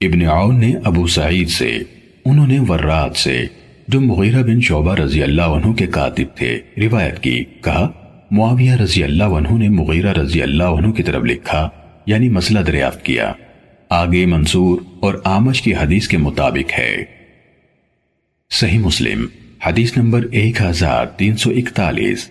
ابن عون نے ابو سعید سے، انہوں نے ورات سے جو مغیرہ بن شعبہ رضی اللہ عنہ کے کاتب تھے روایت کی، کہا، معاویہ رضی اللہ عنہ نے مغیرہ رضی اللہ عنہ کی طرف لکھا یعنی مسئلہ دریافت کیا۔ آگے منصور اور آمش کی حدیث کے مطابق ہے۔ صحیح مسلم، حدیث نمبر ایک ہزار تین سو اکتالیس۔